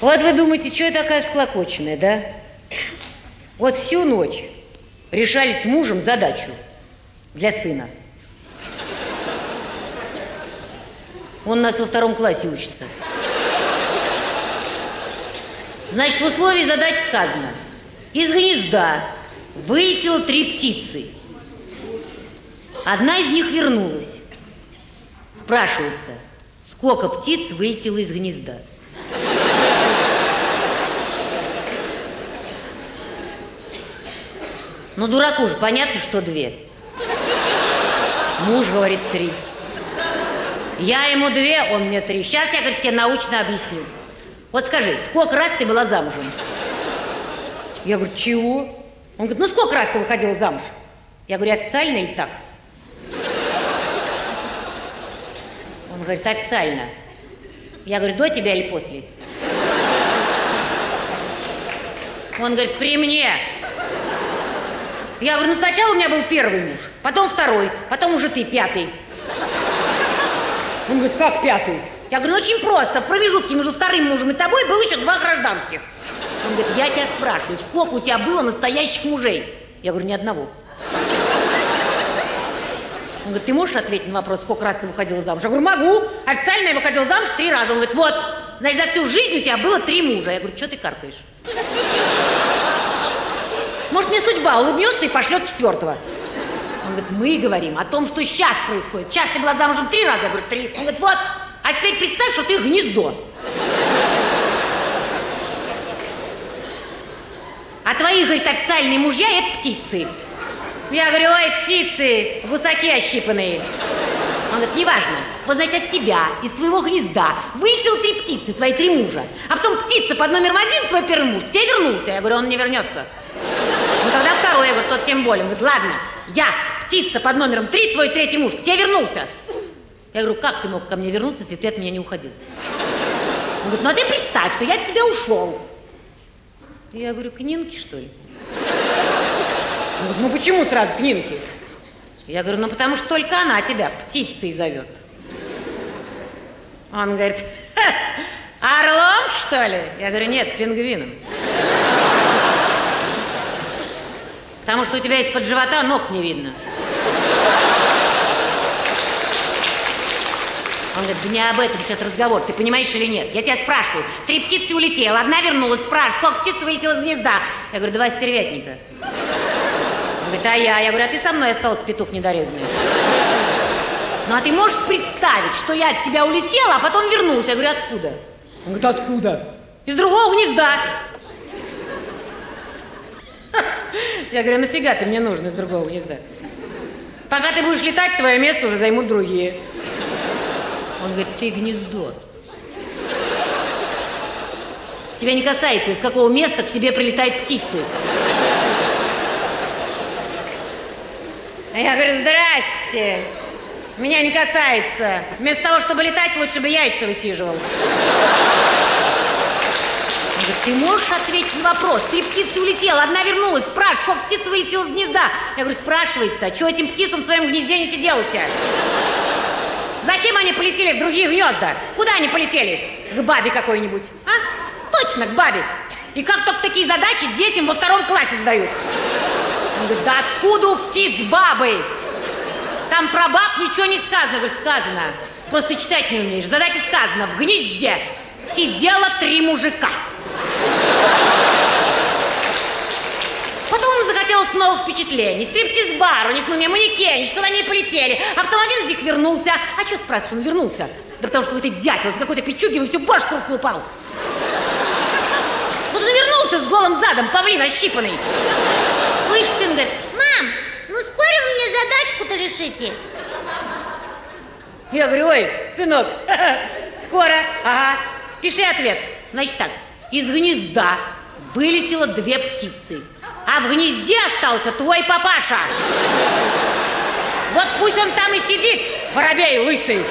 Вот вы думаете, что я такая склокоченная, да? Вот всю ночь решали с мужем задачу для сына. Он у нас во втором классе учится. Значит, в условии задач сказано. Из гнезда вылетело три птицы. Одна из них вернулась. Спрашивается, сколько птиц вылетело из гнезда? Ну, дураку же понятно, что две. Муж говорит три. Я ему две, он мне три. Сейчас я, говорит, тебе научно объясню. Вот скажи, сколько раз ты была замужем? Я говорю, чего? Он говорит, ну сколько раз ты выходила замуж? Я говорю, официально или так? Он говорит, официально. Я говорю, до тебя или после? Он говорит, при мне. Я говорю, ну сначала у меня был первый муж, потом второй, потом уже ты пятый. Он говорит, как пятый? Я говорю, ну очень просто. В промежутке между вторым мужем и тобой было еще два гражданских. Он говорит, я тебя спрашиваю, сколько у тебя было настоящих мужей? Я говорю, ни одного. Он говорит, ты можешь ответить на вопрос, сколько раз ты выходила замуж? Я говорю, могу. Официально я выходила замуж три раза. Он говорит, вот, значит, за всю жизнь у тебя было три мужа. Я говорю, что ты каркаешь? Может, мне судьба улыбнется и пошлет четвертого. Он говорит, мы говорим о том, что сейчас происходит. Сейчас ты была замужем три раза. Я говорю, три. Он говорит, вот, а теперь представь, что ты гнездо. А твои, говорит, официальные мужья – это птицы. Я говорю, ой, птицы, гусаки ощипанные. Он говорит, неважно. Вот, значит, от тебя, из твоего гнезда, вылетело три птицы, твои три мужа. А потом птица под номером один, твой первый муж, к тебе вернулся. Я говорю, он не вернется. Ну тогда второй, говорю, тот тем более. Он говорит, ладно, я, птица под номером три, твой третий муж, к тебе вернулся. Я говорю, как ты мог ко мне вернуться, если ты от меня не уходил? Он говорит, ну а ты представь, что я от тебя ушел. Я говорю, к Нинке, что ли? Он говорит, ну почему сразу к Нинке? Я говорю, ну потому что только она тебя птицей зовет. Он говорит, орлом, что ли? Я говорю, нет, пингвином. Потому что у тебя из-под живота ног не видно. Он говорит, да не об этом сейчас разговор, ты понимаешь или нет? Я тебя спрашиваю, три птицы улетела, одна вернулась, спрашивает, сколько птиц вылетело из гнезда? Я говорю, два стервятника. Он говорит, а я? Я говорю, а ты со мной остался петух недорезанный. Ну а ты можешь представить, что я от тебя улетела, а потом вернулся? Я говорю, откуда? Он говорит, откуда? Из другого гнезда. Я говорю, нафига ты мне нужен из другого гнезда? Пока ты будешь летать, твое место уже займут другие. Он говорит, ты гнездо. Тебя не касается, из какого места к тебе прилетают птицы. А я говорю, здрасте. Меня не касается. Вместо того, чтобы летать, лучше бы яйца высиживал. Говорит, ты можешь ответить на вопрос? Три птицы улетела, одна вернулась. Спрашивает, сколько птиц вылетело из гнезда? Я говорю, спрашивается, а что этим птицам в своем гнезде не сидело-то? Зачем они полетели в другие гнезда? Куда они полетели? К бабе какой-нибудь. А? Точно, к бабе. И как только такие задачи детям во втором классе сдают? Он говорит, да откуда у птиц бабы? Там про баб ничего не сказано. Говорит, сказано. Просто читать не умеешь. Задача сказано. В гнезде сидело три мужика. Ему захотелось новых впечатлений. Стриптиз-бар, у них на уме манекенщица, они полетели. А потом один из них вернулся. А что спрашиваешь, он вернулся? Да потому что какой-то дятел с какой-то печугой всю башку упал. Вот он вернулся с голым задом, павлин ощипанный. Слышь, сын говорит, Мам, ну скоро вы мне задачку-то решите? Я говорю, ой, сынок, скоро, ага, пиши ответ. Значит так, из гнезда вылетело две птицы, в гнезде остался твой папаша. Вот пусть он там и сидит, воробей лысый.